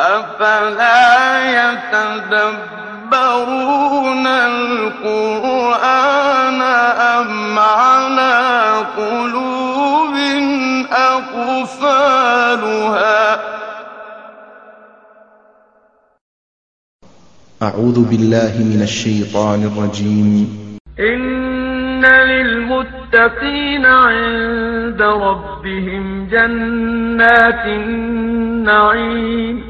أفلا يتدبرون القرآن أم على قلوب أقفالها؟ أعوذ بالله من الشيطان الرجيم. إن للمتقين عند ربهم جنات النعيم.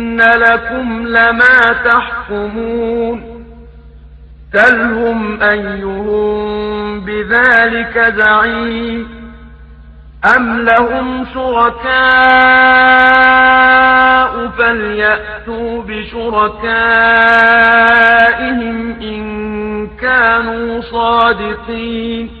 إن لكم لما تحكمون سلهم أيهم بذلك زعيم أم لهم شركاء فليأتوا بشركائهم إن كانوا صادقين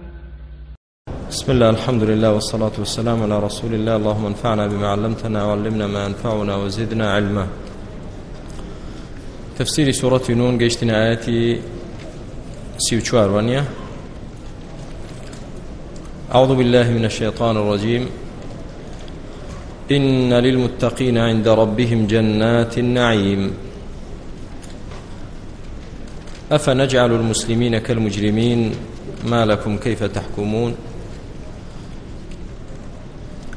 بسم الله، الحمد لله والصلاة والسلام على رسول الله. اللهم انفعنا بما علمتنا وعلمنا ما ينفعنا وزدنا علما. تفسير سورة نون قيشتنا آياتي سيوشوار ونيا أعوذ بالله من الشيطان الرجيم إن للمتقين عند ربهم جنات النعيم أفنجعل المسلمين كالمجرمين ما لكم كيف تحكمون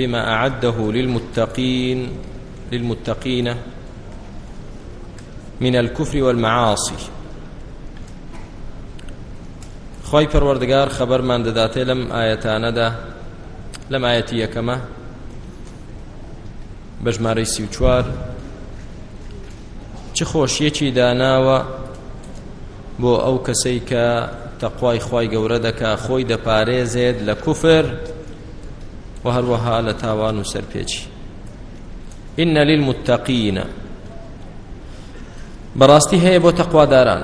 بما أعده للمتقين للمتقين من الكفر والمعاصي. خواهي پروردگار، خبر من داداته لم آيتان دا، لم آيتي يكما بجماري سيوچوار چه خۆشیەکی داناوە بۆ ئەو کەسەی کە تەقوای خی گەورە دەکا، خۆی دەپارێزێت لە کوفر و هەروەها لە تاوان و سەرپێکی إن للمتقين بەڕاستی هەیە بۆ تەقواداران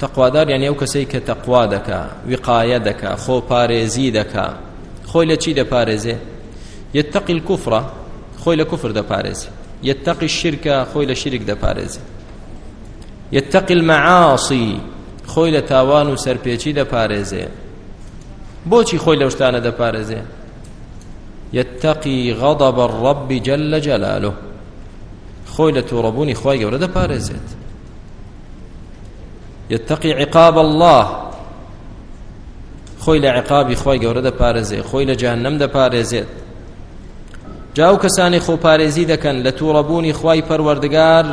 تەقوادار یعنی ئەو کەسەی کە تەقوا دەکا وقایە دەکا خۆ پارێزی دەکا خۆی لە چی دەپارێزێ يتقي الكفر. خۆی لە کوفر دەپارێزی يتقي الشرك خوي لشرك ده بارز يتقي المعاصي خوي لتاوان سرپیچی ده بارز بوچی خوي لوشتانه ده بارز يتقي غضب الرب جل جلاله. خوي لتوربوني خوي گور ده بارز يتقي عقاب الله. خوي لعقاب خوي گور ده بارز خوي لجهنم ده بارز جاو کسانی خو پارێزی دەکەن لە تووڕەبوونی خوای پەروەردگار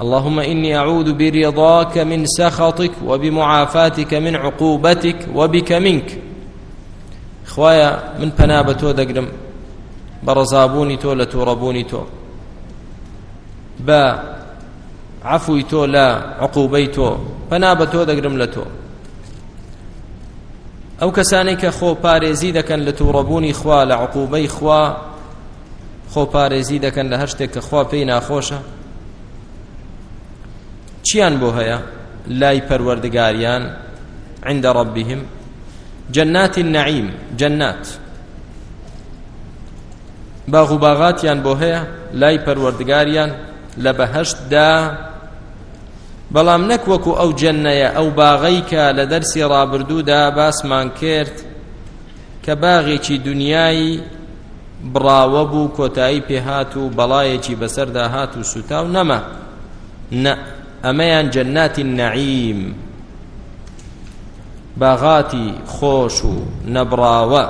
اللهم إني أعوذ برضاك من سخطك وبمعافاتك من عقوبتك وبك منك. خوايا من پنابتو دقرم برزابوني تو لتوربوني تو با عفوي تو لا عقوبي تو پنابتو دقرم لتو ئەو کەسانی کە خۆ پارێزی دەکەن لە تووڕەبوونی خوا، لە عقوبەی خوا، خۆ پارێزی دەکەن لە هەر کە خوا پێی ناخۆشە. چیان بۆ هەیە؟ لای پەروەردگاریان عند ربهم. جنات النعيم جنات. باغ و باغاتیان بۆ هەیە، لای پەروەردگاریان لە بەهشتدا. بەڵام نەک وەکو ئەو جەنەیە ئەو باغەی کە لە دەرسی ڕابردوودا باسمان کرد کە باغێکی دنیای بڕاوە بوو، کۆتایی پێهات و بەڵایەکی بەسەردا هات و سوتا و نەما. نە، ئەمەیان جەناتی نەعیم باغاتی خۆش و نەبراوە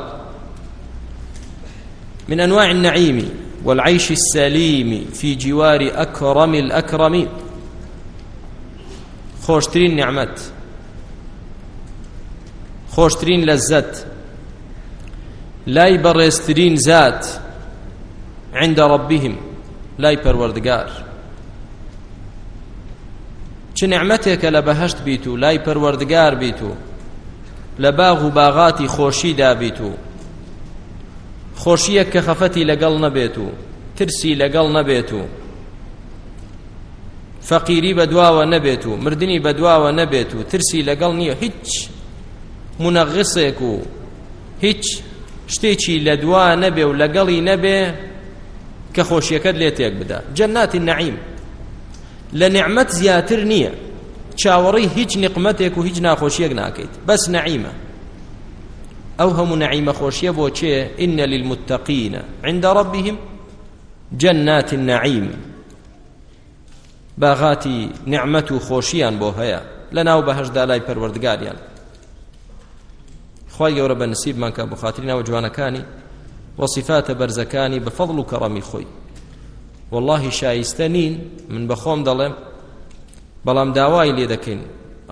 من أنواع النعيم والعيش السليم في جوار أكرم الأكرمين خوشترين نعمت خوشترين لذت لاي برسترين ذات عند ربهم لاي پروردگار۔ چه نعمتك لبهشت بيتو لاي پروردگار بيتو لباغ باغاتي خوشي دا بيتو خۆشیەک کە خەفەتی لەگەڵ نەبێت و، ترسی لەگەڵ نەبێت و. فەقیری بە دواوە نەبێت و، مردنی بە نەبێت و، ترسی لەگەڵ نییە، هیچ منەغسێک و. هیچ شتێکی لە دوا نەبێ و لەگەڵی نەبێ کە خۆشیەکەت لێ تێک بدا. جەناتی نەعیم لە نعمەت زیاتر نییە. چاوەڕی هیچ نقمەتێک و هیچ ناخۆشیەک ناکەیت. بەس نەعیمە او هم نعيم خوشيه بوچه ان للمتقين. عند ربهم جنات النعيم. باغاتي نعمه خوشيان بو هيا لنا وبهج دالاي پروردگاريان خوي يور بنسيب من كان بخاطرنا وجوانا كاني وصفات برزكاني بفضل كرم خوي والله شايستنين من بخوم ظلم بلام داواي ليدكين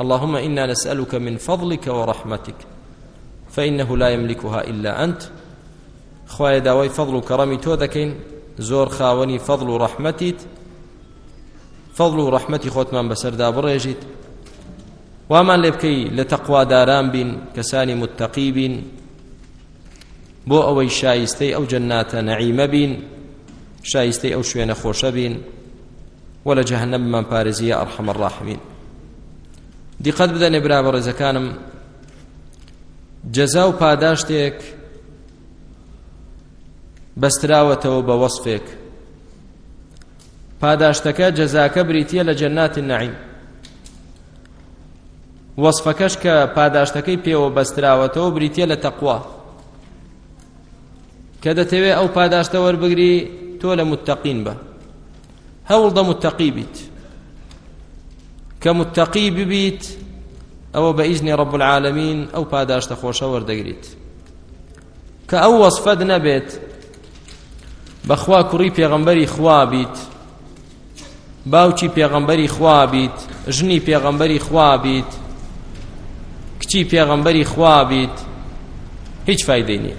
اللهم انا نسالك من فضلك ورحمتك فإنه لا يملكها إلا أنت خوايا داوي فضل كرمي تودكين زور خاوني فضل رحمتي فضل رحمتي خوت من بسر دابريجيت وما لبكي لتقوى داران بين كساني متقي بين بو أوي شايستي أو جنات نعيم بين شايستي أو شوين خوش بين ولا جهنم من بارزية أرحم الراحمين. دي قد بدأ نبرا برزكانم جەزا و پاداشتێک بەستراوەتەوە بە وەصفێک پاداشتەکە جەزاکە بریتە لە جەناتی نعیم وەصفەکەش کە پاداشتەکەی پێوە بەستراوەتەوە بریتە لە تەقوا کە دەتەوێت ئەو پاداشتە وەربگری تۆ لە متتەقین بە هەوڵدە بیت کە متتەقی ببیت او باذن رب العالمين او پاداش تخوش وردگريت كاو وصفد نبت بخوا كري پیغمبري خوا بيت باوچی پیغمبري خوا بيت جني پیغمبري خوا بيت کچی پیغمبري خوا بيت هیچ فائدې نه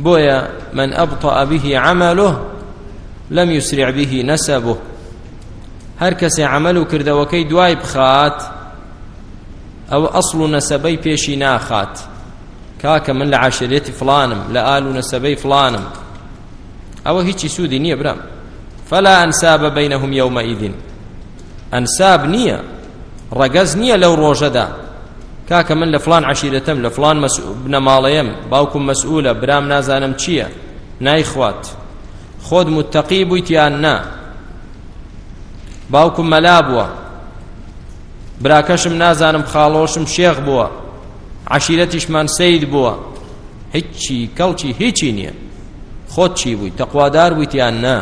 بويا من ابطا به عمله لم يسرع به نسبه. هر کس عمل عملو کردوکی دوای بخات، او اصل نسبی پیشی ناخات. کاک من لعاشریت فلانم، لآل نسبی فلانم. او هیچی سودی نیه برام. فلا انساب بینهم یومئذ. انساب نیه رگز نیه لو روجدا کاک من لفلان عشیرتم، لفلان مسؤول ابن مالیم باوکم مسؤوله برام نازانم چیه نای خوات خود متقی بویتیان نه باوکم مەلا بووە براکەشم نازانم خاڵۆشم شێخ بووە عشیرەتیشمان سید بووە هیچی کەڵکی هیچی نییە خۆت چی بووی تەخوادار بوویتیان نا.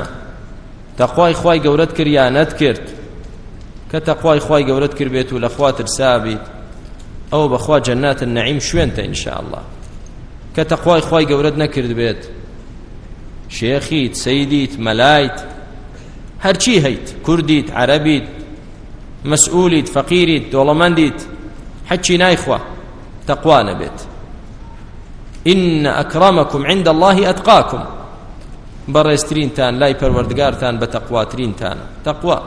تەخوای خی گەورەت کردیانەت کرد کە تەخوای خی گەورەت کرد بێت و لە خوا ترسابیت ئەو بەخوا جەنات نەعیم شوێنتە ئینشاء الله کە تەخوای خی گەورەت نەکرد بێت شێخیت سەیدیت مەلایت هرچی هیت، کردیت، عربیت، مسئولیت، فقیریت، دولمندیت، حچی نایخوا، تقوا نبیت ان اکرمکم عند الله اتقاکم برسترین تان لای پروردگار تان بتقواترین تان تقوا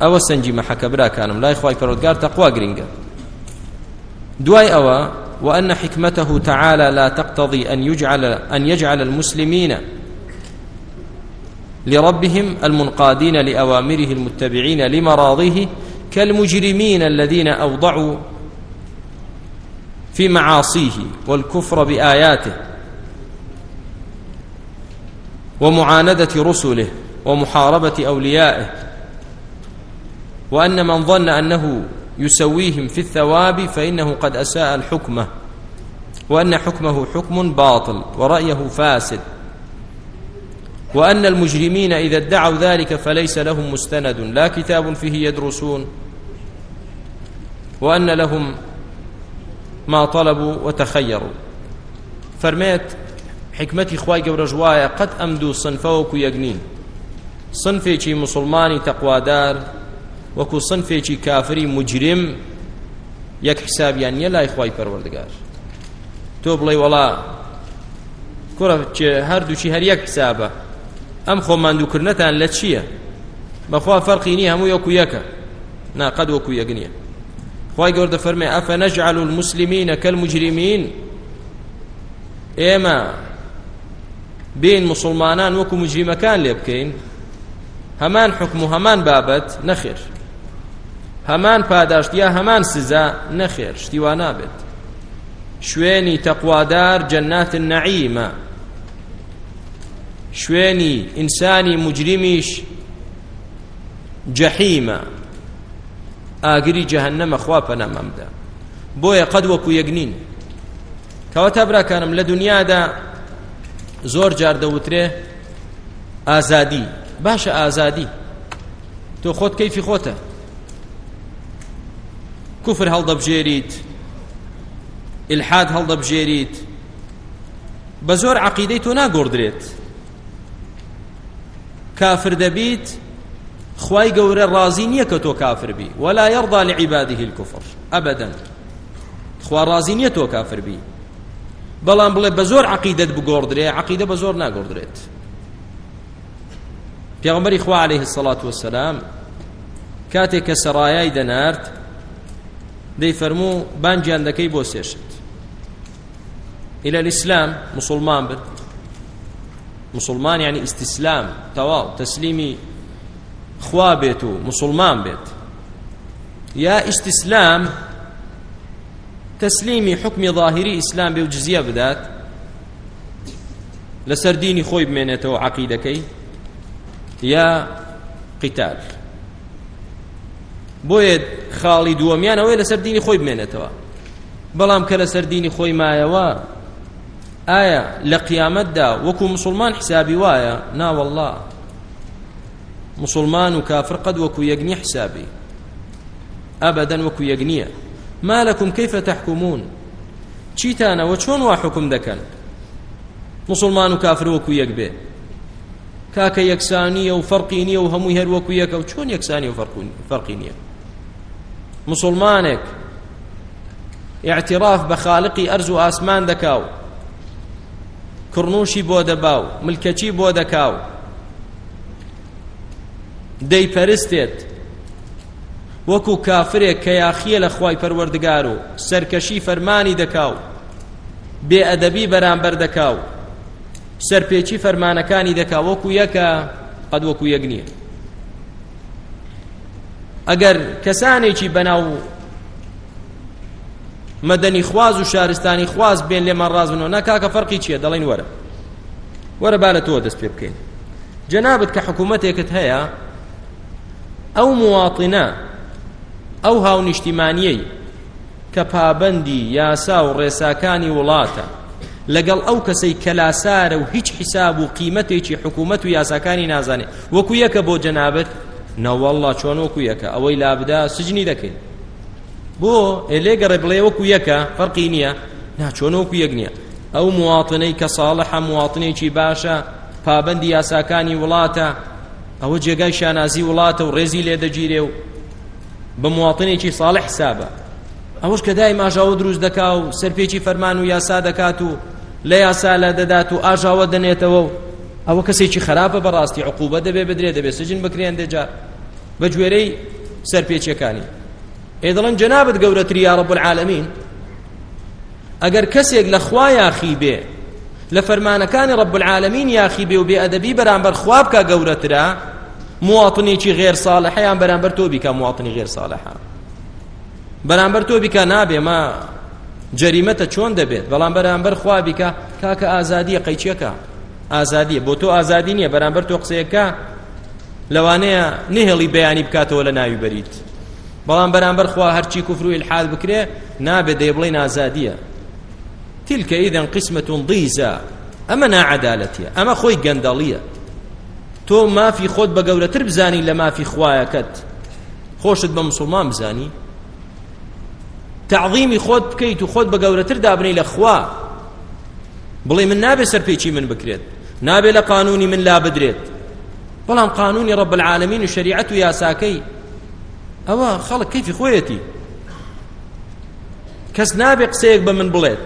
او سنجی محک برا کانم لای خوای پروردگار تقوا گرینگا دواي أوا وأن حكمته تعالى لا تقتضي أن يجعل, أن يجعل المسلمين لربهم المنقادين لأوامره المتبعين لمراضيه كالمجرمين الذين أوضعوا في معاصيه والكفر بآياته ومعاندة رسله ومحاربة أوليائه وأن من ظن أنه يسويهم في الثواب فإنه قد أساء الحكمة، وأن حكمه حكم باطل ورأيه فاسد، وأن المجرمين إذا ادعوا ذلك فليس لهم مستند لا كتاب فيه يدرسون، وأن لهم ما طلبوا وتخيروا. فرميت حكمتي خواي قبل جوايا قد أمدوا صنفوك يقنين، صنفي مسلماني تقوادار وكو صنفي كافري مجرم يك حساب يعني يلا إخواي پروردگار تو بڵێ وڵا کوڕە هەردووچی هەر یەک حسابە ئەم خۆماندووکردنەتان لە چییە؟ بەخوا فەرقی نی هەموو یەکو یەکە. ناقەد وەکو یەک نییە. خی گەوردە فەرمێ، ئەفە نەجعل المسلمینە کە المجرمین ئێمە بین مسلمانان وەکو مجریمەکان لێ بکەین. هەمان حکم و هەمان بابەت نەخێر. هەمان پاداشتیا هەمان سزا نەخێر شتیوان نابێت. شوێنی تەقوادار جەنات النعیمە شوێنی ئینسانی مجرمیش جەحیمە ئاگری جەهەنەمە خوا پەنەمەمدا بۆیە قەد وەکو یەگنین. کەواتە براکانم، لە دنیادا زۆر جار دەوترێ ئازادی. باشە ئازادی. تۆ خۆت کەیفی خۆتە؟ کوفر هەڵدەبژێریت الحاد هل دبجيريت بزور عقيدي تو ناغوردريت كافر دبيت خواي قور الرازي نيكتو كافر بي ولا يرضى لعباده الكفر ابدا خوا رازي نيتو كافر بي بلان بلا بزور عقيدة بغوردري عقيدة بزور ناغوردريت پیغمبر اخوة عليه الصلاة والسلام كاتك سرايا دنارت دي فرمو بان بانجان دكي بوسيشت إلى الإسلام مسلمان بن مسلمان يعني استسلام تواو تسليمي خوا مسلمان بيت يا استسلام تسليمي حكم ظاهري إسلام بيو جزية بدات لسر ديني خوي بمينته عقيدكي يا قتال بۆیە خاڵی دووەمیان دووەمیانەوەی لەسەر دینی خۆی بمێنێتەوە. بەڵام کە لەسەر دینی خۆی مایەوە، ئایا لە قیامەتدا وەکو مسلمان حسابی وایە؟ ناوەله مسلمان و کافر قەد وەکو یەکنی حسابی ئەبەدەن وەکو یەکنیە. ما لەکم کەیفە تەحکومون؟ چیتانەوە؟ چۆن وا حکم دەکەن؟ مسلمان و کافر وەکو یەک بێ. کاکە یەکسانیە و فەرقی نییە و هەمووی هەر وەکو یەکە و چۆن یەکسانی و فەرقی نییە؟ مسلمانك. اعتراف بخالقي أرز آسمان دكاو كرنوشي بودباو ملكتي بودكاو دي پرستت. وكو كافره كياخيه لخواي پروردگارو سركشي فرماني دكاو بأدبي برانبر دكاو سرپیچی فرمانکانی دکا وکو یکا، قد وکو یگنیه سەرپێکی فەرمانەکانی دەکا وەکو یەکە قەد وەکو یەک نییە ئەگەر کەسانێکی بەناو مدنی خواز و شارستانی خواز بین لێمان ڕاز بنەوە ناکاکە فەرقی چییە دەڵین وەرە وەرە با لە تۆ دەست پێ بکەین جەنابەت کە حکوومەتێکت هەیە، ئەو مواطنە، ئەو هاو نیشتیمانیەی کە پابندی، یاسا و ڕێساکانی وڵاتە، لەگەڵ ئەو کەسەی کەلاسارە و هیچ حیساب و قیمەتێکی حکوومەت و یاساکانی نازانێت وەکو یەکە بۆ جەنابەت نەوەڵڵا چۆن وەکو یەکە ئەوەی لابدا سجنی دەکەین بۆ ئێلێگەڕێ بڵێ وەکو یەکە فەرقی نییە ناچۆن وەکو یەک نییە ئەو مواطنەی کە ساڵحە مواطنێکی باشە پابندی یاساکانی وڵاتە ئەوە جێگای شانازی وڵاتە و ڕێزی لێ دەگیرێ و بە مواطنێکی ساڵح حسابە ئەوش کە دای ماژاوە دروست دەکا و سەرپێکی فەرمان و یاسا دەکات و لە یاسا لە دەدات و ئاژاوە دەنێتەوە و او کسی چی ئەوە کەسێکی خراپە بەڕاستی عقوبە دەبێ، بدرێ، دەبێ، سجن بکرێن دەجار بە گوێرەی سەرپێچەکانی ئێدڵن جەنابەت گەورەتری یا رب العالمین ئەگەر کەسێک لە خوا یاخی بێ، لە فەرمانەکانی رب العالمین یاخی بێ و بی ادبی بێ ئەدەبی بەرامبەر خوا بکە گەورەترا، مواطنێکی غێر ساڵحەیان بەرامبەر تۆ بیکە مواطنی غێر ساڵحە بەرامبەر تۆ بیکە نابێ، ما جریمت جەریمەتە چۆن دەبێت؟ بەڵام بەرامبەر خوا بیکە کاکە ئازادیە قەیچیەکە. ئازادیە بۆ تۆ ئازادی نییە، بەرامبەر تۆ قسەیەکە لەوانەیە نهێڵی بەیانی بکاتەوە لە ناوی بەریت بەڵام بەرامبەر خوا هەرچی کوفر و الحاد بکرێ، نابێ دەی بڵێ نازادیە. تلك إذن قسمة ضيزى أما ناعدالتيا أما خوي قندالية تو ما في خود بقولة تربزاني لما في خوايا كت خوشت بمسلمان بزاني تعظيمي خود بكيت وخود بقولة تردابني لأخوا بڵێ من نابێ سەرپێکی من بکرێت. نابێ لە قانونی من لا بدرێت. بەڵام قانونی ڕب العالمین و شریعەت و یاساکەی. ئەوە خەڵک کەیفی خۆیەتی؟ کەس نابێ قسەیەک بە من بڵێت.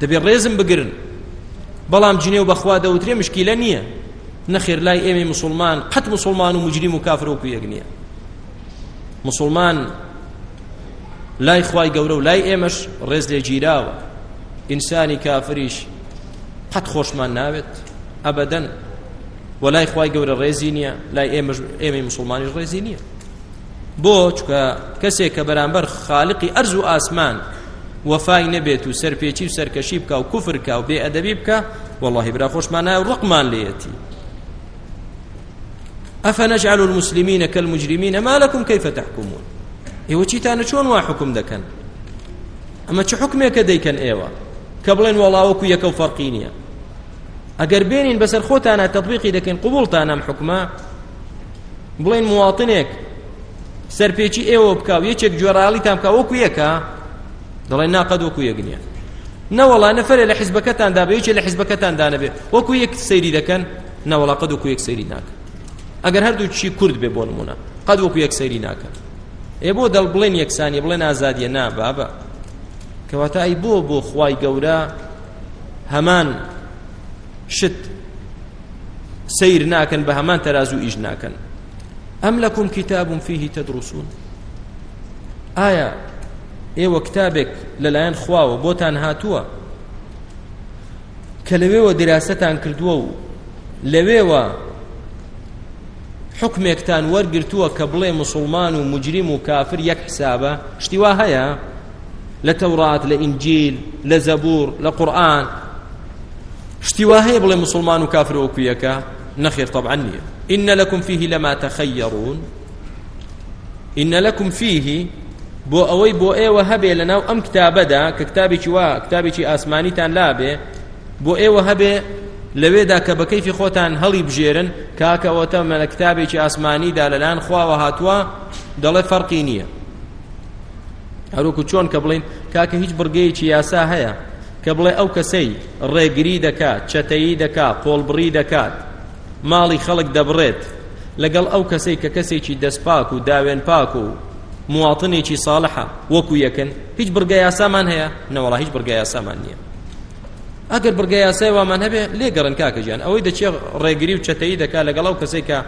دەبێ ڕێزم بگرن. بەڵام جنێ و بەخوا دەوترێ مشکیلە نییە. نەخێر لای ئێمە مسلمان، قەت مسلمان و مجریم و کافر وەکو یەک نییە. مسلمان لای خوای گەورە و لای ئێمەش ڕێز لێ گیراوە ئینسانی کافریش قەت خۆشمان ناوێت ئەبەدەن و لای گەورە ڕێزی نییە لای ئێمەش ئێمەی مسلمانیش ڕێزی نییە بۆ چکە کەسێک کە بەرامبەر خالقی ئەرز و ئاسمان وفای نەبێت و سەرپێچی و سەرکەشی بکە و کوفر و بێ ئەدەبی بکە والله برا خۆشمان نایە و ڕقمان لێتی المسلمين كالمجرمين ما لكم كيف تحكمون إيوة چیتانە چۆن وا حکم دەکەن ئەمە چه حکمێکە دەیکەن ئێوە کە بڵێن وەڵاوەکو یەکە و فەرقی نییە ئەگەر بێنین بەسەر خۆتانە تەطبیقی دەکەن قوبولتان ئەم حکمە بڵێن مواطنێک سەرپێکی ئێوە بکە و یەکێک جۆراڵیتان بکە وەکو یەکە، دەڵێن ناقەد وەکو یەک نییە نەوەڵا نەفرێ لە حیزبەکەتاندا بێ یەکێ لە حیزبەکەتاندا نەبێ وەکو یەک سەیری دەکەن، نەوەڵا قەد وەکو یەک سەیری ناکەن ئەگەر هەردوو چی کورد بێ بۆ نمونە، قەد وەکو یەک سەیری ناکەن ئێ بۆ دەڵ بڵێن یەکسانی بڵێن ئازادیە نا بابە کەواتە ئەی بۆ بۆ خوای گەورە، هەمان شت. سیر ناکەن بە هەمان تەرازوو ئیش ناکەن. ئەم لەکم کتاب فيه تدرسون ئایا ئێوە کتابێک لەلایەن خواوە، بۆتان هاتووە؟ کە لەوێوە دراستان کردووە و لەوێوە حکمێکتان وەرگرتووە کە مسلمان و مجریم و کافر یەک حسابە، شتیوا هەیە؟ لە تەورات لە ئینجیل مسلمان و کافر وەکویەکە نەخێر طبعا نییە إن لكم فيه لما تخيرون إن لكم فيه بۆ ئەوەی بۆ ئێوە هەبێ لە ناو ئەم کتابەدا کە کتابێکی وا کتابێکی ئاسمانیتان لابێ بۆ ئێوە هەبێ لەوێدا کە بە کەیفی خۆتان هەڵی بژێرن کاکەوەتە مە کتابێکی ئاسمانیدا لەلایەن خواوە هاتووە دەڵێ فەرقی نییە هەروکو چۆن کە بڵین کاکە هیچ بڕگەیەکی یاسا هەیە کە بڵێ ئەو کەسەی ڕێگری دەکات چەتەیی دەکات قۆڵبڕی دەکات ماڵی خەڵک دەبڕێت. لەگەڵ ئەو کەسەی کە کەسێکی دەستپاک و داوێن پاک و مواطنێکی ساڵحە وەکو یەکەن هیچ بڕگە یاسامان هەیە؟ نەوەڵا هیچ بڕگە یاسامان نییە. ئەگەر بڕگە یاسای وامان هەبێ لێگەڕن کاکەژیان ئەوەی دەچێ ڕێگری و چەتەیی دەکات لەگەڵ ئەو کەسێک کە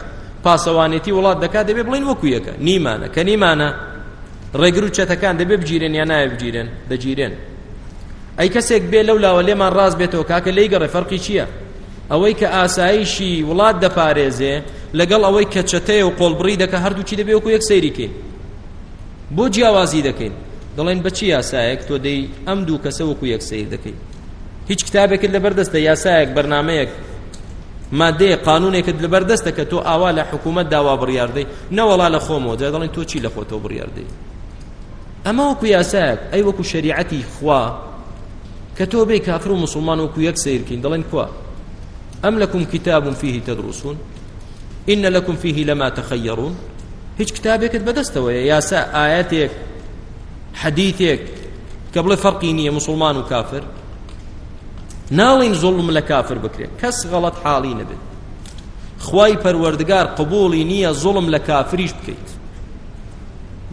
پاسەوانێتی وڵات دەکات دەبێ بڵین وەکو یەکە. نیمانە. کە نیمانە ڕێگر و چەتەکان دەبێ بگیرێن یا نایە بگیرێن؟ دەگیرێن. ئەی کەسێک بێ لەو لاوە لێمان ڕاست بێتەوە کاکە لی گەڕێ فەرقی چییە ئەوەی کە ئاسایشی وڵات دەپارێزێ لەگەڵ ئەوەی کە چەتەیە و قۆڵبڕی دەکە هەردوو چی دەبێ وەکو یەک سەیریکەین بۆ جیاوازی دەکەین دەڵێن بەچی یاسایەک تۆ دەی ئەم دوو کەسە وەکو یەک سیر دەکەین هیچ کتابێکت لەبەردەستە یاسایەک بەرنمەیەک مادەیە قانونێکت لەبەردەستە کە تۆ ئاوا لە حکوومەت داوا بڕیاردەی نەوەڵا لە خۆمەوە جا دەڵێن تۆ چی لە خۆتەوە بڕیاردەی ئەمە وەکو یاسایەک ئەی وەکو شریعەتی خوا کە تۆ بێ کافر و مسلمان وەکو یەک سیرکەین دەڵێن کوا أم لكم كتاب فيه تدرسون إن لكم فيه لما تخيرون هیچ کتابێکت بەدەستەوەیە یاسا ئاەتێک حەدیثێک کە بڵێ فەرقی نییە مسلمان و کافر ناڵین زوڵم لە کافر بکرێت کەس غەڵەت حاڵی نەبێت خوای پەروەردگار قبوڵی نییە زوڵم لە کافریش بکەیت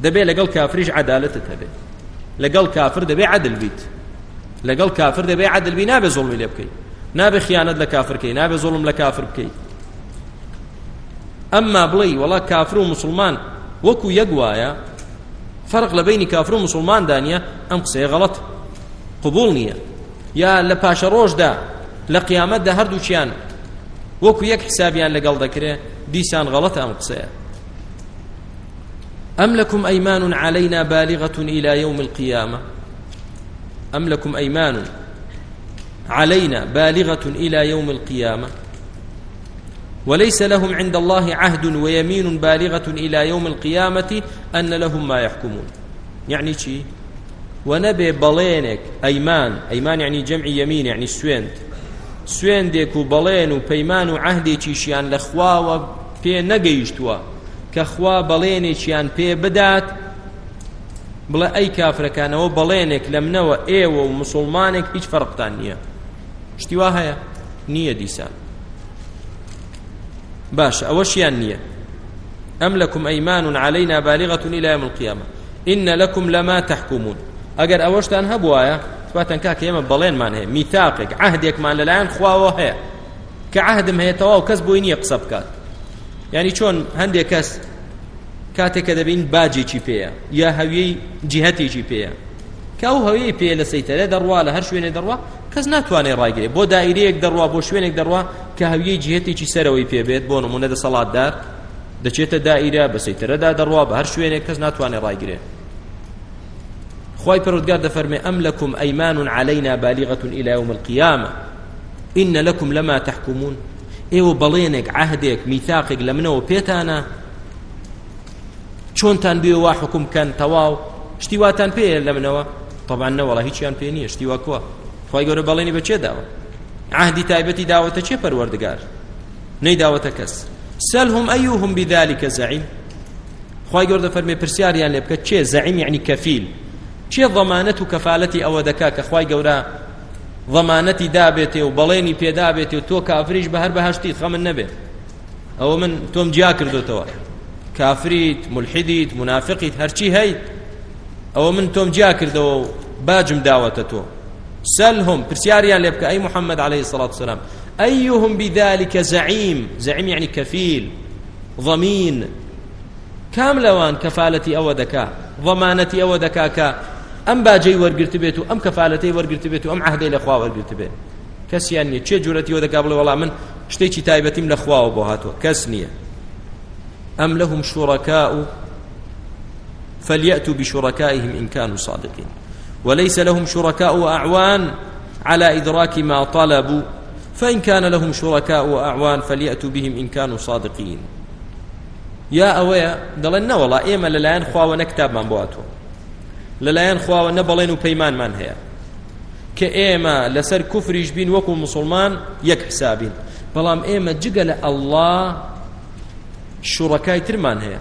دەبێت لەگەڵ کافریش عدالتت هەبێت لەگەڵ کافر عدل بیت لەگەڵ کافر دەبێ عدل نابێ زوڵمی لێ بکەیت نابێ خیانەت لە کافر نابێ زوڵم لە کافر بکەیت ئەمما بڵێ وڵا کافر و مسلمان وەکو یەک وایە فرق لە بینی کافر و مسلمان دانیە، ئەم قسەیە غەڵەت. قبول نییە. یا لە پاشە ڕۆژدا، لە قیامەتدا هەردووچیان وەکو یەک حسابیان لەگەڵ دەکرێ، دیسان غەڵەت ئەم قسەیە. لكم أيمان علينا بالغة إلى يوم القيامة أم لكم أيمان علينا بالغة إلى يوم القيامة؟ وليس لهم عند الله عهد ويمين بالغة إلى يوم القيامة أن لهم ما يحكمون. يعني شي؟ ونبي بلينك أيمان. أيمان يعني جمع يمين، يعني سويند. سوێندێک و بەڵێن و پەیمان و عهدێکیشیان لە خواوە پێ نەگەیشتووە کە بدات بڵێ ئەی کافرەکانەوە، بەڵێنێک لە منەوە ئێوە و مسلمانێک هیچ فەرقتان نییە. شتیوا هەیە؟ نییە دیسان باش ئەوەشیان نییە. أم لكم أيمان علينا بالغة إلى يوم القيامة إن لكم لما تحكمون أجر أوشتان هبوايا سواتن كاك يما بلين مان هي ميثاقك عهدك مان للاين خواوه هي كعهدم هي تواو كسبويني يقصب كات يعني یعنی شون هندي كس كاتك دبين باجي چي پيا يا هوي جهتي چي پيا كاو هوي پيا لسيتره دروا لهر شوينه دروا کس ناتواني رايگري بو دائريك دروا بو شوينك دروا كهوي جهتي چي سروي پيا بيت بو نمونه د صلاه دار دچيته دائره بسيتره دا دروا بهر شوينه کس ناتواني رايگري خواهي پرودگار دفرمي أم لكم أيمان علينا بالغة إلى يوم القيامة إن لكم لما تحكمون إيو بلينك عهدك ميثاقك لمنو بيتانا چون تان بيو حكم كان تواو اشتواتان بيه لمنو طبعا نو والله هيك يان بيني اشتوا كوا خواهي قولوا بليني بچه داوا عهدي تايبتي داوتا چه پروردگار ني داوتا كس سلهم أيهم بذلك زعيم خواهي قولوا فرمي برسياريان لبكت چه زعيم يعني یعنی كفيل چه ضمانت و کفالتی او دکا که خواهی گورا ضمانتی دابێتێ و بەڵێنی پێدابێتێ و تۆ کافریش بە هەر بەهشتیت خەمن نەبێ؟ ئەوە من تۆم جیا کردوتەوە. کافریت ملحیدیت منافقیت هەرچی هەیت ئەوە من تۆم جیا کردەوە و باجم داوەتە تۆ. سلهم، پرسیاریان لێ بکە، ئەی محەممەد عليه الصلاة والسلام أيهم بذلك زعيم زعيم يعني یعنی كفيل ضمين كاملوان كفالتي أو دكا ضمانتي أو دكاكا ام باجي ورغرت بيتو ام كفالتي ورغرت بيتو ام عهدي لاخوا ورغرت بيت كسيان ني تشي جورتي ودا قبل والله من شتي تشي تايبتي من اخوا وبوهاتو كسنيه ام لهم شركاء فلياتوا بشركائهم ان كانوا صادقين. وليس لهم شركاء واعوان على ادراك ما طلبوا. فان كان لهم شركاء واعوان فلياتوا بهم ان كانوا صادقين. يا اويا دلنا والله ايما للاين خوا ونكتاب من بواتو. لەلایەن خواوە نەبڵێن و پەیمانمان هەیە کە ئێمە لەسەر کوفریش بین وەکو مسلمان یەک حسابین بەڵام ئێمە جگە لە ئەله شوڕەکای ترمان هەیە.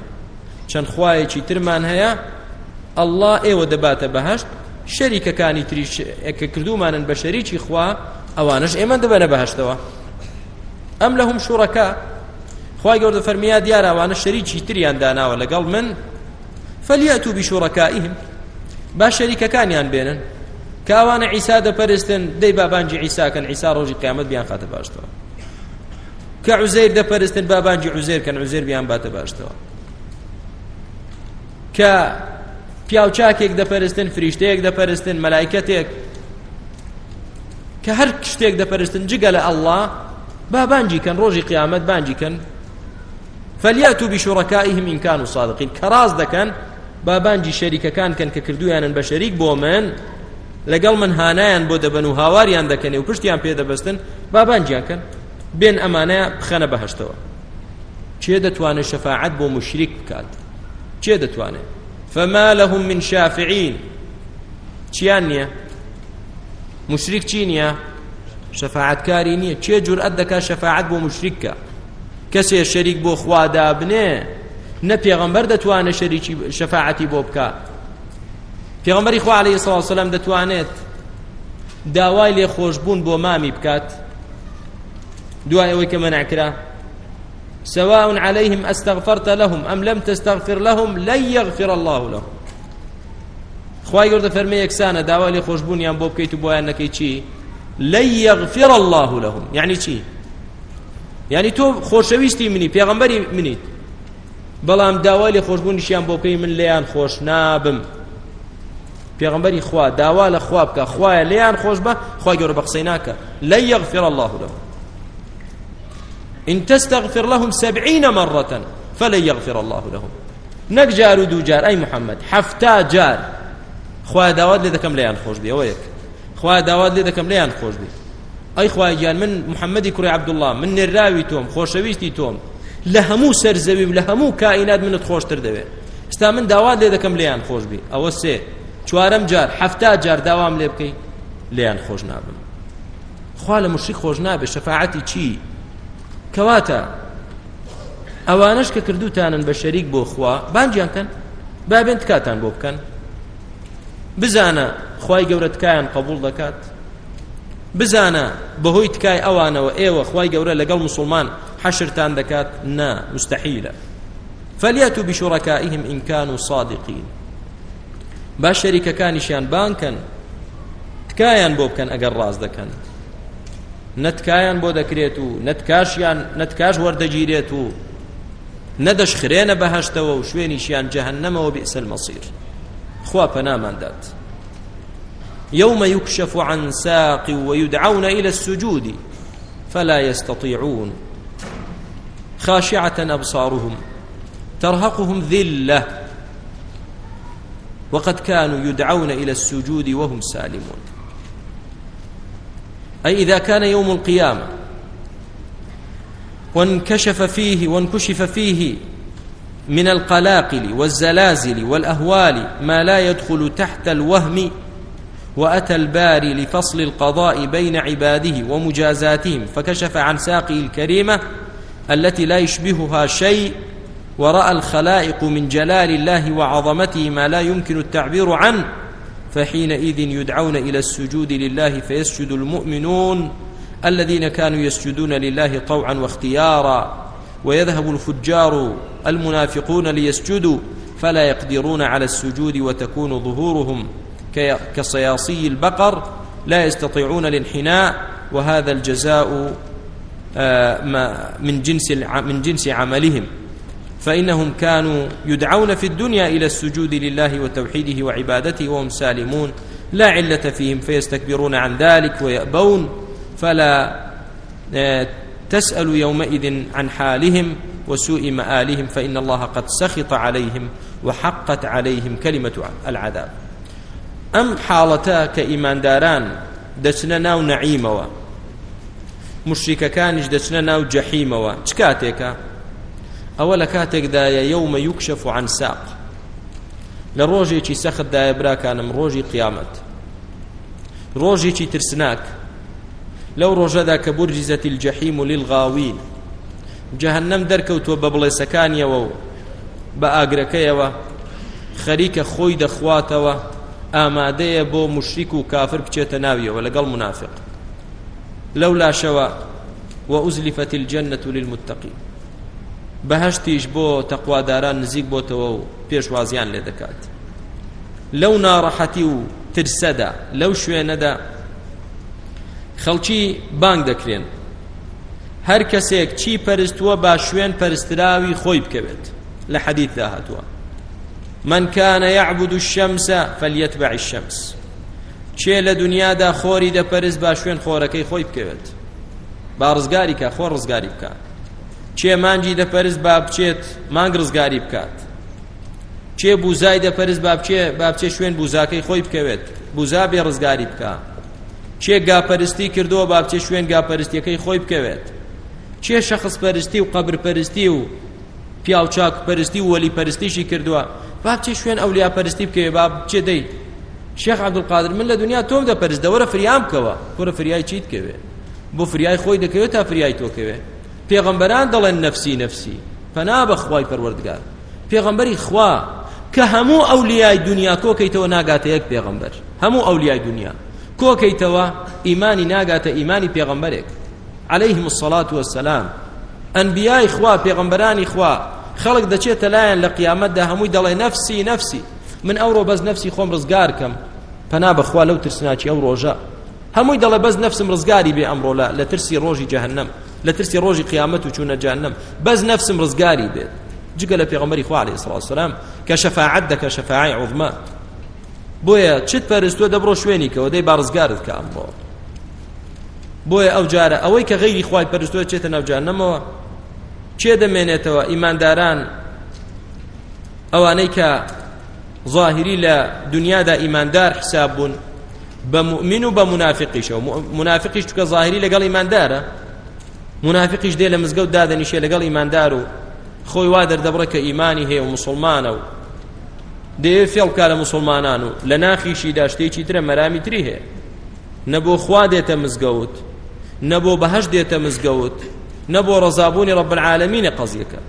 چەند خوایەکی ترمان هەیە ئەله ئێوە دەباتە بەهشت، شەریکەکانی تریکە کردومانن بە شەریکی خوا، ئەوانش ئێمە دەبەنە بەهشتەوە. ئەم لە هەم شوڕەکە خوای گەوردە فەرمیا دیارە ئەوانە شەریکی تریان داناوە لەگەڵ من فليأتوا بشركائهم با شەریکەکانیان بێنن. کاوانە عیسا دەپەرستن، دەی بابانجی عیساکەن عیسا ڕۆژی قیامەت بیان خاتە باشتەوە. کە عوزەیر دەپەرستن بابانجی عوزێر کەن عوزێر بیان باتە باشتەوە کە پیاوچاکێک دەپەرستن فریشتەیەک دەپەرستن مەلایکەتێک کە هەر شتێک دەپەرستن جگە لە ئەله بابانجی کەن ڕۆژی قیامەت بانجی کەن فليأتوا بشركائهم إن كانوا صادقين. كراز دكان بابانجی شەریکەکان کەن کە کردویانن بە شەریک بۆ من لەگەڵ من هانایان بۆ دەبن و هاواریان دەکەنێ و پشتیان پێدەبستن بابانجیان کەن بێن ئەمانەیە بخەنە بەهشتەوە. چێ دەتوانێت شەفاعت بۆ مشریک بکات؟ چێ دەتوانێت؟ فما لهم من شافعين چیان نییە؟ مشریک چی نییە؟ شەفاعتکاری نییە. چێ جورئەت دەکات شەفاعت بۆ مشریککە؟ کەسێ شەریک بۆ خوادا بنێ. نە پێغەمبەر دەتوانێت شەریکی شەفاعەتی بۆ بکە پێغەمبەری خوا عەلەیهی سڵاو داوای لێ خۆشبوون بۆ مامی بکات؟ دوای ئەوەی کە مەنعکرا سواء عليهم استغفرت لهم ام لم تستغفر لهم، لن يغفر الله لهم. خواهي قرد فرمي يكسانا داوى خوشبون يان بوب كيتو بويان نكي چي؟ لن يغفر الله لهم. يعني چي؟ يعني تو خوشويستي مني، پیغمبري مني. بەڵام داوا لێ خۆشببوونیشیان بۆ بکەی من لیان خۆش نابم. پێغمبەری خوا داوا لە خوا بکە خوایە لیان خۆش بە خوا گەورە بە قسەی ناکە الله له إن تستغفر لهم سبعين مرة فلن يغفر الله لهم. نك جار دو جار. أي محمد؟ حفتا جار. خوا داوات لذا كم ليان خوش بي. أويك خوا داوات لذا كم ليان خوش بي. ئەی خوایگیان من محەممەدی کوڕی عبدوڵڵا من نێراوی تۆم خۆشەویستی تۆم لە هەموو سەرزەوی و لە هەموو کائینات منت من داوا لێ دەکەم لیان خۆش بی ئەوە سێ چوارەم جار. هەفتا جار داوام لێ بکەی لیان خۆش نابم. خوا لە مشی خۆش نابێ شەفاعەتی چی کەواتە. ئەوانش کە کردوتانن بە شەریک بۆ خوا. بانجیان کەن بابێن تکاتان بۆ بکەن. بزانە خی گەورە تکایان قبول دەکات. بزانە بەهۆی تکای ئەوانەوە ئێوە خی گەورە لەگەڵ مسلمان حەشرتان دەکات. نا، مستحیلە. فلياتوا بشركائهم إن كانوا صادقين با شەریکەکانیشیان بانکەن. تکایان بۆ بکەن ئەگەر ڕاز دەکەن نەتکایان بۆ دەکرێت و نەتکاشیان نەتکاش وەردەگیرێت و نەدەش خرێنە بەهشتەوە و شوێنیشیان جەهنەمەوە بئس المەصیر خوا پەناماندات يوم يكشف عن ساق ويدعون إلى السجود فلا يستطيعون. خاشعة أبصارهم ترهقهم ذلة. وقد كانوا يدعون إلى السجود وهم سالمون. أي إذا كان يوم القيامة، وانكشف فيه وانكشف فيه من القلاقل والزلازل والأهوال ما لا يدخل تحت الوهم وأتى الباري لفصل القضاء بين عباده ومجازاتهم، فكشف عن ساقه الكريمة التي لا يشبهها شيء، ورأى الخلائق من جلال الله وعظمته ما لا يمكن التعبير عنه. فحينئذ يدعون إلى السجود لله فيسجد المؤمنون الذين كانوا يسجدون لله طوعا واختيارا ويذهب الفجار المنافقون ليسجدوا فلا يقدرون على السجود وتكون ظهورهم كصياصي البقر لا يستطيعون الانحناء وهذا الجزاء من جنس من جنس عملهم. فإنهم كانوا يدعون في الدنيا إلى السجود لله وتوحيده وعبادته وهم سالمون. لا علة فيهم، فيستكبرون عن ذلك ويأبون. فلا تسأل يومئذ عن حالهم وسوء مآلهم، فإن الله قد سخط عليهم وحقت عليهم كلمة العذاب. أم حالتا كإيمان داران؟ دسنا ناو نعيموا. مشركة كانش دسنا ناو جحيموا. تكاتيكا أولا كاتك دايا يوم يكشف عن ساق. لروجي چي سخت دايا برا كانم روجي قيامت. روجي چي ترسناك. لو روجدا كبرجزت الجحيم للغاوين. جهنم دركوت وببل سكانيا و بآقركيا خريك خوي دخواتوا آمادەیە بۆ مشریک و کافر بچێتە ناویەوە لەگەڵ منافق. لەولا شەوە وأزلفت الجنة للمتقين. بەهشتیش بۆ تەقواداران نزیک بۆتەوە و پێشوازیان لێ دەکات. لەو ناڕەحەتی و ترسەدا، لەو شوێنەدا خەڵکی بانگ دەکرێن. هەر کەسێک چی پەرستووە با شوێن پەرستراوی خۆی بکەوێت. لە حەدیثدا هاتووە من كان يعبد الشمس فليتبع الشمس. چه لدنیا دا خوری دا پرز با شوین خورکی خوی بکوید با رزگاری که خور رزگاری بکات چه مانجی دا با بچیت مانگ رزگاری بکات. چه بوزای دا با بچه با بچه شوین بوزاکی خوی بکوید بوزا بی رزگاری بکات چه گا پرستی کردو با بچه شوین گا پرستی کی خوی بکوید چه شخص پرستی و قبر پرستی و پیاو چاک پرستی و ولی پرستیشی کردووە. باب چی شوێن ئەولیا پەرستی بکەوێ، باب چێ دەی شێخ عبدولقادر من لە دنیا تۆم دە دەوەرە فریام بکەوە کوڕە فریای چیت کەوێ؟ بۆ فریای خۆی دەکەوێت تا فریای تۆکەوێ پێغەمبەران دەڵێن نەفسی نەفسی. پەنا بە خوای پەروەردگار. پێغەمبەری خوا کە هەموو ئەولیای دنیا کۆکەیتەوە ناگاتە یەک پێغەمبەر هەموو ئەولیای دنیا. کۆکەیتەوە ئیمانی ناگاتە ئیمانی پێغەمبەرێک عليهم الصلاة والسلام أنبياء إخوة پیغمبران إخوة خلق دا چه تلاين لقيامت دا هموي دلي نفسي نفسي من أورو بز نفسي خوم رزقاركم فنا بخوا لو ترسناچي أورو جا هموي دلي بز نفسم رزقاري بي أمرو لا لترسي روجي جهنم لترسي روجي قيامته چون جهنم. بز نفسم رزقاري بي جقل پیغمبر إخوة عليه الصلاة والسلام كشفاعت دا كشفاعي عظمى بويا چت پرستو دبرو شويني كو دي بارزقارت كأمرو بۆیە ئەو جارە، ئەوەی کە غیری خوای پەرستوە چێتە ناو جانەمەوە چێ دەمێنێتەوە؟ ئیمانداران، ئەوانەی کە ظاهری لە دنیادا ئیماندار حساب بوون. بە مؤمن و بە منافقیشەوە منافقیش چکە ظاهری لەگەڵ منافقیش دێ لە مزگەوت دادەنیشێ لەگەڵ ئیماندار و خۆی وا دەردەبڕە کە ئیمانی هەیە و مسلمانە و دێ فێڵکە لە مسلمانان و لە ناخیشی داشتێکی ترە مەرامی تری هەیە نەبۆ خوا دێتە مزگەوت نەبۆ بەهەش دێتە مزگەوت نەبۆ ڕەزابوونی ڕەب العالەمینە قەزیەکە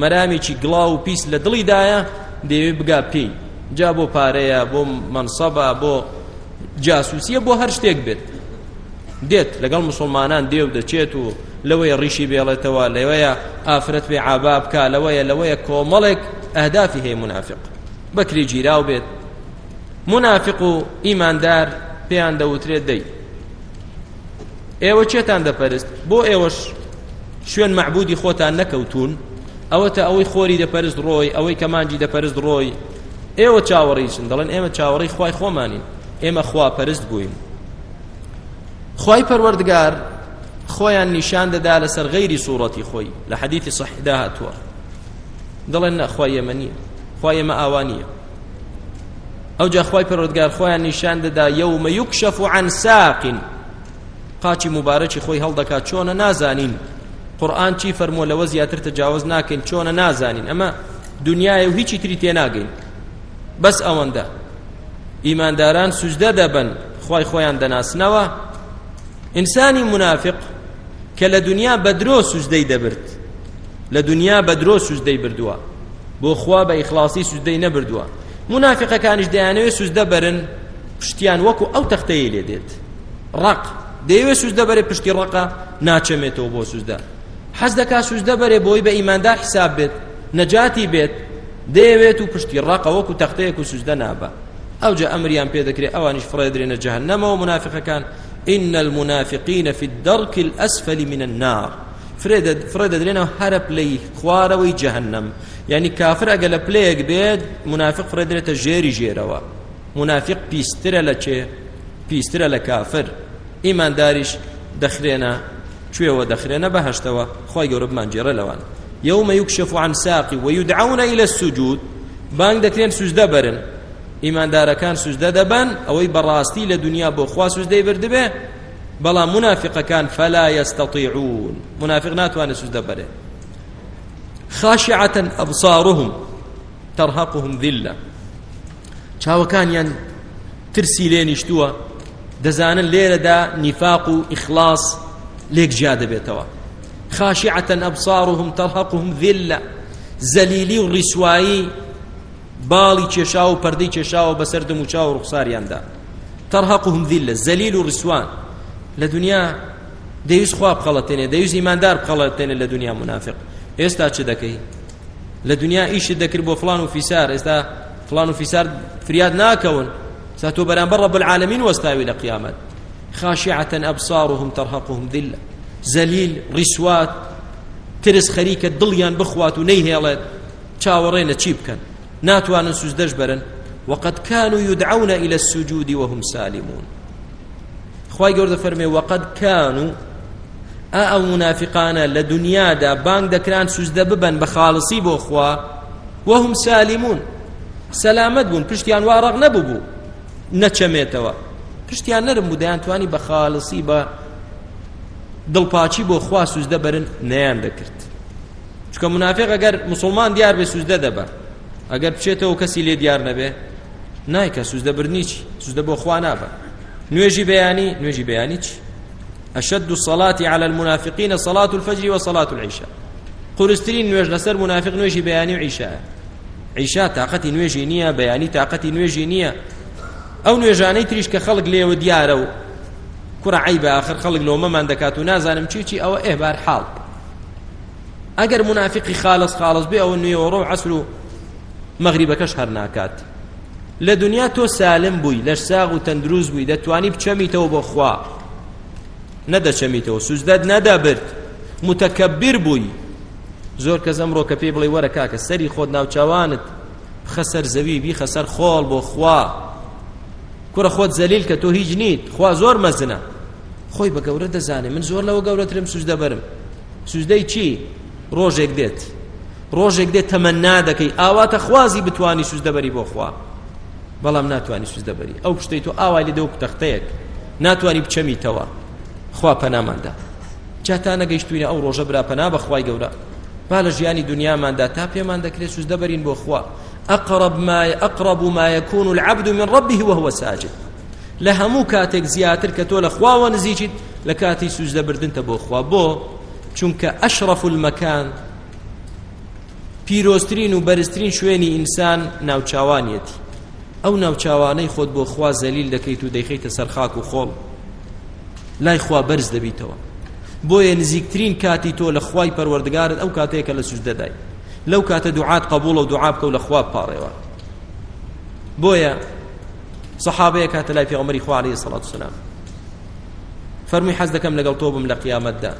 مەرامێکی گڵا و پیس لە دڵیدایە دەوێت بگا پێی جا بۆ پارەیە بۆ منسەبە بۆ جاسوسیە بۆ هەر شتێک بێت دێت لەگەڵ مسلمانان دێو دەچێت و لەوەیە ڕیشی بێڵێتەوە لەوەیە ئافرەت بێ عابا بکە لەوەیە لەوەیە کۆمەڵێک ئەهدافی هەیە منافق. بەکری گیراو بێت منافق و ئیماندار پێیان دەوترێت دەی ئێوە چێتان دەپەرست بۆ ئێوەش شوێن معبودی خۆتان نەکەوتون ئەوە تا ئەوەی خۆری دەپەرست ڕۆی ئەوەی کەمانجی دەپەرست ڕۆی ئێوە چاوەڕیشن دەڵێن ئێمە چاوەڕی خوای خۆمانین ئێمە خوا پەرست بووین خوای پەروەردگار خۆیان نیشان دەدا لەسەر غەیری سوورەتی خۆی. لە حەدیثی صحیحدا هاتووە. دەڵێن نە ئێمە نییە. خوای ئێمە ئاوانیە ئەو جا خوای خۆیان نیشان دەدا یومە یوکشف عن ساق قاچی مبارەکی خۆی هەڵدەکات چۆنە نازانین. قورآن چی فەرمۆ لەوە زیاتر تەجاوز ناکەین، چۆنە نازانین. ئەمە دنیای و هیچی تری تێ بەس ئەوەندە ئیمانداران سوزدە دەبن خی خۆیان دەناسنەوە. ئینسانی منافق کە لە دنیا بەدرۆ سوزدەی دەبرد لە دنیا بەدرۆ سوزدەی بردووە بۆ خوا بە ئیخلاصی سوزدەی نەبردووە منافقەکانیش دەیانەوێت سوزدە بەرن پشتیان وەکو ئەو تەختەیە لێ دێت. ڕق. دەیەوێت سوزدە بەرێ پشتی ڕقە ناچەمێتەوە بۆ سوزدە حەز دەکا سوزدە بەرێ بۆی بە ئیماندار حساب بێت، نەجاتی بێت، دەیەوێت و پشتی ڕقە وەکو تەختەیەک و سوزدە نابە. ئەو جا ئەمریان پێ دەکرێت ئەوانیش فڕێدرێنە جەهەنەمەوە منافقەکان إن المنافقين في الدرك الأسفل من النار فريد فريد درينا هرب لي خواروي جهنم. يعني كافر أقل بليك بيد، منافق فريد دريتا جيري جيروا. منافق بيستر لچه بيستر لكافر إيمان دارش دخرينا شوية ودخرينا بهشتوا. خواهي قرب من جيرا لوان. يوم يكشف عن ساقي ويدعون إلى السجود. بانك دكرين سجدبرن ئیماندارەکان سوزدە دەبن ئەوەی بەڕاستی لە دنیا بۆ خوا سوزدەی بردبێ، بەڵام منافقەکان فلا يستطيعون منافق ناتوانێت سوزدە بەرێ. خاشعة أبصارهم ترهقهم ذلة. چاوەکانیان ترسی لێ نیشتووە، دەزانن لێرەدا نیفاق و ئیخلاص لێک جیا دەبێتەوە. خاشعة أبصارهم ترهقهم ذلة. زەلیلی و ڕیسوایی باڵی کێشا و پەردەی کێشاوە بەسەر دەم و چاو و ڕوخساریاندا تەرهەقهم ذلە زەلیل و ڕسوان لە دنیا دەویست خوا بخەڵەتێنێ دەویست ئیماندار بخەڵەتێنێ لە دنیا منافق. ئێستا چ دەکەی لە دنیا ئیشت دەکرد بۆ فلان و فیسار. ئێستا فلان و فیسار فریاد ناکەون سا تۆ بەرامبەر ڕەب العالمین وەستاوی لە قیامەت خاشعة أبصارهم ترهقهم ذلة زليل رسوات، ترس خريكة دليان بخوات ونيهيلت چاورين چی بکەن؟ ناتوانن سوزدەش برن وقد كانوا يدعون إلى السجود وهم سالمون. خواهي قرد فرمي وقد كانوا. أو منافقان لدنيا دا بانك دا كران سوزدە ببن بخالصي بو وهم سالمون. سلامت بون پشتیان وارغ نبو بو نچمێتەوە پشتیان نرم بوو، دەیانتوانی بە خاڵسی بە دڵپاچی بۆ خوا سوزدە برن نەیان دەکرد. چکە منافق ئەگەر مسلمان دیار بێ سوزدە دەبە ئەگەر بچێتەوە کەسی لێ دیار نەبێ نایکە سوزدە برنیچ سوزدە بۆ خوا نابە. نوێژی بەیانی نوێژی بەیانی چی؟ أشد الصلاة على المنافقين صلاة الفجر وصلاة العشاء. قرسترين نوێژ لەسەر منافق نوێژی بەیانی و عیشاء عیشا تااقەتی نوێژی نییە، بەیانی تااقەتی نوێژی نییە. ئەو نوێژانەی تریش کە خەڵک لێوە دیارە و کوڕ عیب آخر خەڵک لۆمەمان دەکات و نازانم چیچی ئەوە ئێبار حاڵ. ئەگەر منافقی خالص خالص بێ، ئەوە نوێوە ڕۆ عسر و هەر ناکات. لە دنیا تۆ سالم بووی، لەش ساغ و تەندروست بووی، دەتوانی بچەمیتەوە بۆ خوا. نەدەچەمیتەوە سوزدەت نەدەبرد متەکەبیر بووی. زۆر کە زەمڕۆ کە پێی بڵێ، وەرە کاکە، سەری خۆت ناوچوانت. خەسەر زەوی بی خەسەر خۆڵ بۆ خوا. کوڕە خۆت زەلیل کە تۆ هیچ نیت. خوا زۆر مەزنە. خۆی بە گەورە دەزانێ، من زۆر لەوە گەورەترم سوزدە بەرم سوزدەی چی؟ ڕۆژێک دێت. ڕۆژێک دێت تەمەنا دەکەی ئاواتە خوازی بتوانی سوزدەبەری بۆ خوا. بەڵام ناتوانانی سوزدە بەری ئەو پشتەی تۆ ئاوای لێ دە و تەختەیەک ناتوانانی بچەمیتەوە خوا پەناماندا جاتا نەگەیشتوینە ئەو ڕۆژە برا پەنا بەخوای گەورە با لە ژیانی دنیاماندا تا پێمان دەکرێت سوزدە بەرین بۆ خوا. أقرب ما أقرب ما يكون العبد من ربه وهو ساجد. لهمو كاتك زياتر كتول أخوا ونزيجد لكاتي سجد بردنت بو أخوا بو چونك أشرف المكان پیرۆسترین و بەرزترین شوێنی ئینسان ناوچوانیەتی. ئەو ناوچوانەی خۆت بۆ خوا زەلیل دەکەیت و دەیخیتە سەرخاک و خۆڵ. لای خوا بەرز دەبیتەوە. بۆیە نزیکترین کاتی تۆ لە خوای پەروەردگارت ئەو کاتەیەکە لە سوژدەدای لەو کاتە دوعات قبول و دوعا بکە و لە خوا پاڕێوە. بۆیە صحابەیە کاتە لای پێغەمبەری خوا عەلەیهی سەڵات وسەلام فەرمووی حەز دەکەم لەگەڵ تۆ بم لە قیامەتدا.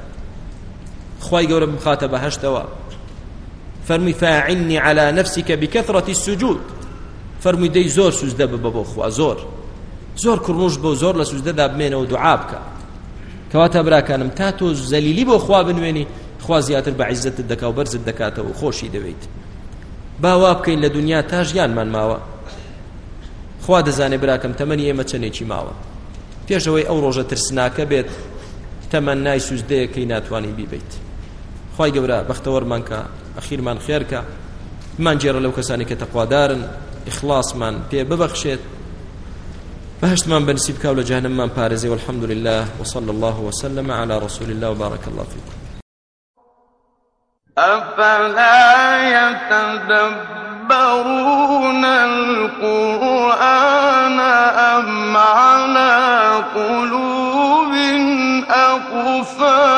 خوای گەورە بخاتە بەهەشتەوە فرمي فاعني على نفسك بكثرة السجود. فرمي دي زور سجدة ببابو خوا، زور. زور كرنوش بو، زور لسجده لسجدة دابمين ودعابك كواتا برا كانم تاتو زليلي بو خوا بنويني خوا زياتر بعزة الدكا وبرز الدكاتا وخوشي دويت باوا بكين لدنيا تاجيان من ماوا. خوا دزاني براكم تمني ايما چنيچي ماوا. پێشەوەی ئەو ڕۆژە ترسناکە بێت تەمەنای سوزدەیەکەی ناتوانانی بیبیت. خی گەورە بەختەوەرمانکە ئەخیرمان خێرکە. من جێرە لەو کەسانی کە تەخوادارن ئیخلاصمان پێ ببەخشێت. بهشتمان بنسيب كاولا جهنم من بارزي والحمد لله وصلى الله وسلم على رسول الله وبارك الله فيكم أفلا يتدبرون القرآن أم على قلوب أقفالها؟